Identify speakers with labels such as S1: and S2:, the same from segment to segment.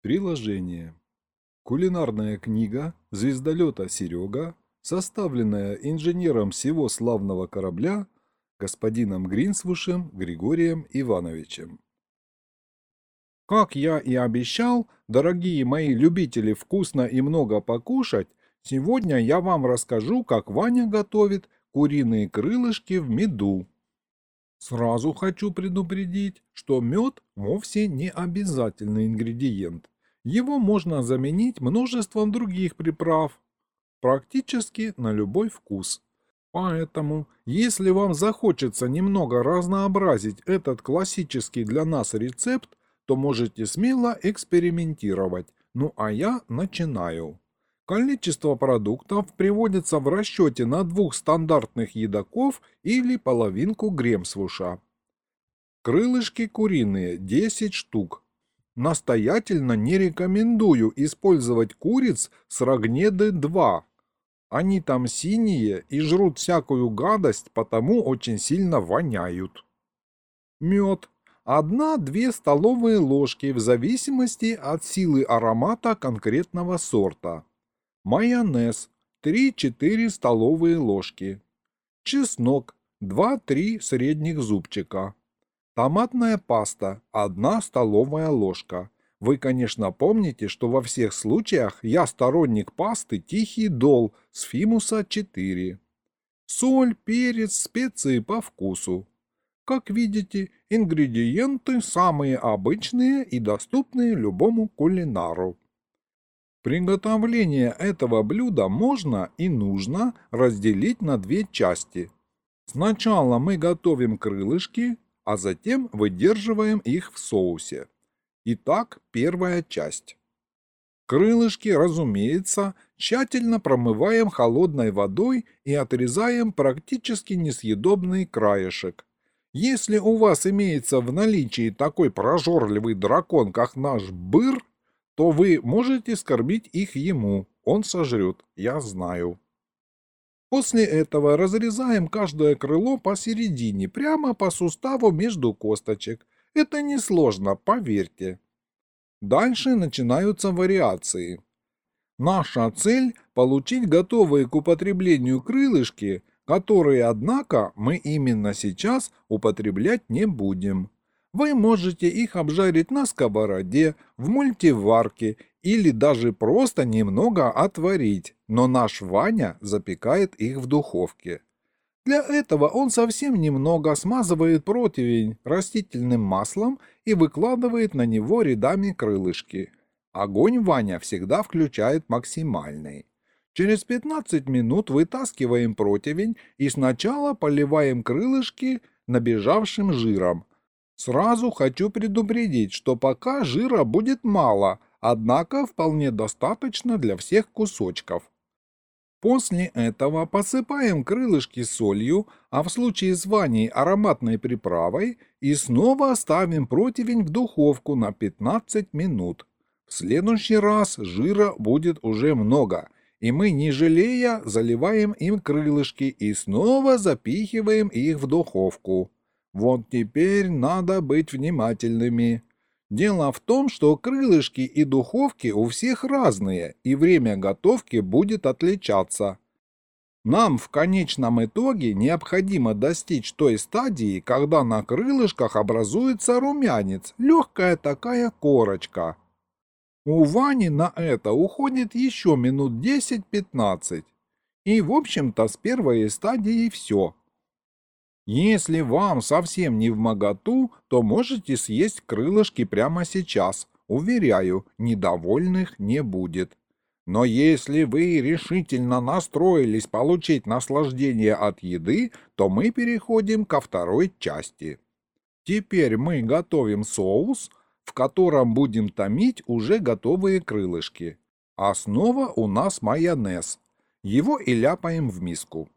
S1: Приложение. Кулинарная книга звездолета «Серега», составленная инженером всего славного корабля, господином Гринсвушем Григорием Ивановичем. Как я и обещал, дорогие мои любители вкусно и много покушать, сегодня я вам расскажу, как Ваня готовит куриные крылышки в меду. Сразу хочу предупредить, что мед вовсе не обязательный ингредиент. Его можно заменить множеством других приправ, практически на любой вкус. Поэтому, если вам захочется немного разнообразить этот классический для нас рецепт, то можете смело экспериментировать. Ну а я начинаю. Количество продуктов приводится в расчете на двух стандартных едоков или половинку гремсвуша. Крылышки куриные 10 штук. Настоятельно не рекомендую использовать куриц с рогнеды 2. Они там синие и жрут всякую гадость, потому очень сильно воняют. Мед. Одна-две столовые ложки в зависимости от силы аромата конкретного сорта. Майонез 3-4 столовые ложки. Чеснок 2-3 средних зубчика. Томатная паста 1 столовая ложка. Вы, конечно, помните, что во всех случаях я сторонник пасты Тихий Дол с Фимуса 4. Соль, перец, специи по вкусу. Как видите, ингредиенты самые обычные и доступные любому кулинару. Приготовление этого блюда можно и нужно разделить на две части. Сначала мы готовим крылышки, а затем выдерживаем их в соусе. Итак, первая часть. Крылышки, разумеется, тщательно промываем холодной водой и отрезаем практически несъедобный краешек. Если у вас имеется в наличии такой прожорливый дракон, как наш быр, то вы можете скормить их ему, он сожрет, я знаю. После этого разрезаем каждое крыло посередине, прямо по суставу между косточек. Это несложно, поверьте. Дальше начинаются вариации. Наша цель – получить готовые к употреблению крылышки, которые, однако, мы именно сейчас употреблять не будем. Вы можете их обжарить на сковороде, в мультиварке или даже просто немного отварить, но наш Ваня запекает их в духовке. Для этого он совсем немного смазывает противень растительным маслом и выкладывает на него рядами крылышки. Огонь Ваня всегда включает максимальный. Через 15 минут вытаскиваем противень и сначала поливаем крылышки набежавшим жиром, Сразу хочу предупредить, что пока жира будет мало, однако вполне достаточно для всех кусочков. После этого посыпаем крылышки солью, а в случае с ваней ароматной приправой и снова ставим противень в духовку на 15 минут. В следующий раз жира будет уже много, и мы, не жалея, заливаем им крылышки и снова запихиваем их в духовку. Вот теперь надо быть внимательными. Дело в том, что крылышки и духовки у всех разные, и время готовки будет отличаться. Нам в конечном итоге необходимо достичь той стадии, когда на крылышках образуется румянец, легкая такая корочка. У Вани на это уходит еще минут 10-15. И в общем-то с первой стадии все. Если вам совсем не в моготу, то можете съесть крылышки прямо сейчас. Уверяю, недовольных не будет. Но если вы решительно настроились получить наслаждение от еды, то мы переходим ко второй части. Теперь мы готовим соус, в котором будем томить уже готовые крылышки. Основа у нас майонез. Его и ляпаем в миску.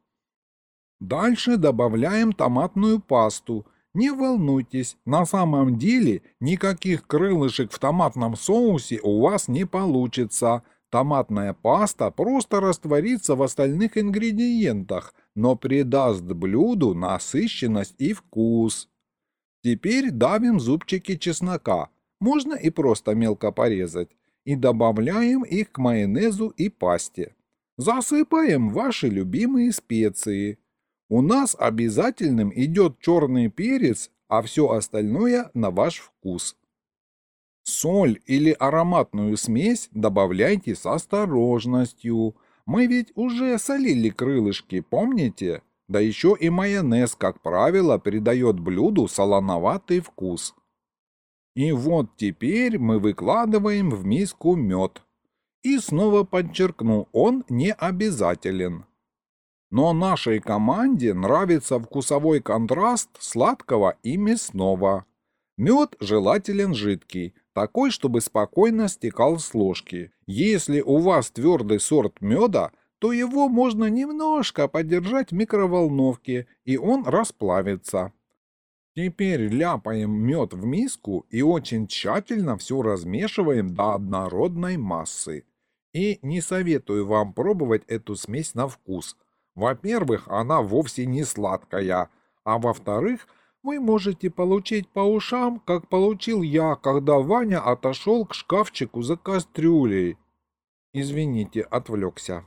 S1: Дальше добавляем томатную пасту. Не волнуйтесь, на самом деле никаких крылышек в томатном соусе у вас не получится. Томатная паста просто растворится в остальных ингредиентах, но придаст блюду насыщенность и вкус. Теперь давим зубчики чеснока. можно и просто мелко порезать, и добавляем их к майонезу и пасте. Засыпаем ваши любимые специи. У нас обязательным идет черный перец, а все остальное на ваш вкус. Соль или ароматную смесь добавляйте с осторожностью. Мы ведь уже солили крылышки, помните? Да еще и майонез, как правило, придает блюду солоноватый вкус. И вот теперь мы выкладываем в миску мед. И снова подчеркну, он не обязателен. Но нашей команде нравится вкусовой контраст сладкого и мясного. Мед желателен жидкий, такой, чтобы спокойно стекал с ложки. Если у вас твердый сорт меда, то его можно немножко подержать в микроволновке, и он расплавится. Теперь ляпаем мед в миску и очень тщательно все размешиваем до однородной массы. И не советую вам пробовать эту смесь на вкус. Во-первых, она вовсе не сладкая, а во-вторых, вы можете получить по ушам, как получил я, когда Ваня отошел к шкафчику за кастрюлей. Извините, отвлекся.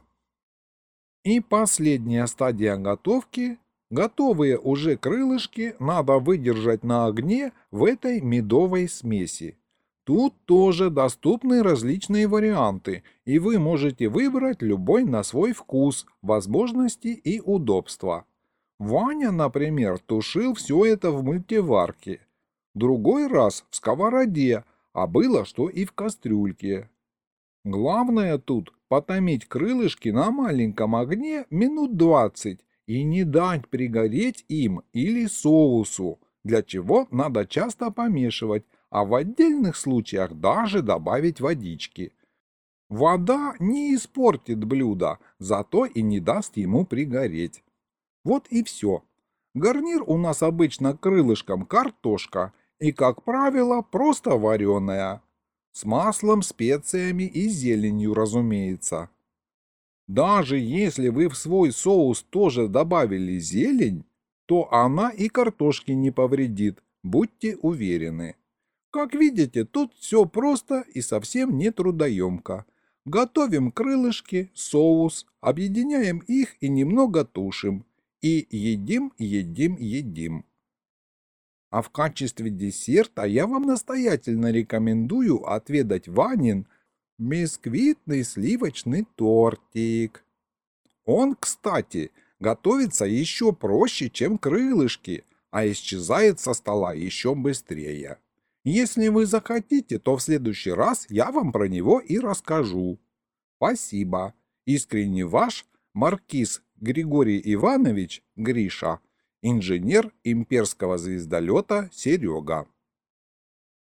S1: И последняя стадия готовки. Готовые уже крылышки надо выдержать на огне в этой медовой смеси. Тут тоже доступны различные варианты, и вы можете выбрать любой на свой вкус, возможности и удобства. Ваня, например, тушил все это в мультиварке. Другой раз в сковороде, а было что и в кастрюльке. Главное тут потомить крылышки на маленьком огне минут двадцать и не дать пригореть им или соусу, для чего надо часто помешивать, а в отдельных случаях даже добавить водички. Вода не испортит блюдо, зато и не даст ему пригореть. Вот и все. Гарнир у нас обычно крылышком картошка и, как правило, просто вареная. С маслом, специями и зеленью, разумеется. Даже если вы в свой соус тоже добавили зелень, то она и картошки не повредит, будьте уверены. Как видите, тут все просто и совсем не трудоемко. Готовим крылышки, соус, объединяем их и немного тушим и едим, едим, едим. А в качестве десерта я вам настоятельно рекомендую отведать Ванин бисквитный сливочный тортик. Он, кстати, готовится еще проще, чем крылышки, а исчезает со стола еще быстрее. Если вы захотите, то в следующий раз я вам про него и расскажу. Спасибо. Искренне ваш Маркиз Григорий Иванович Гриша, инженер имперского звездолета «Серега».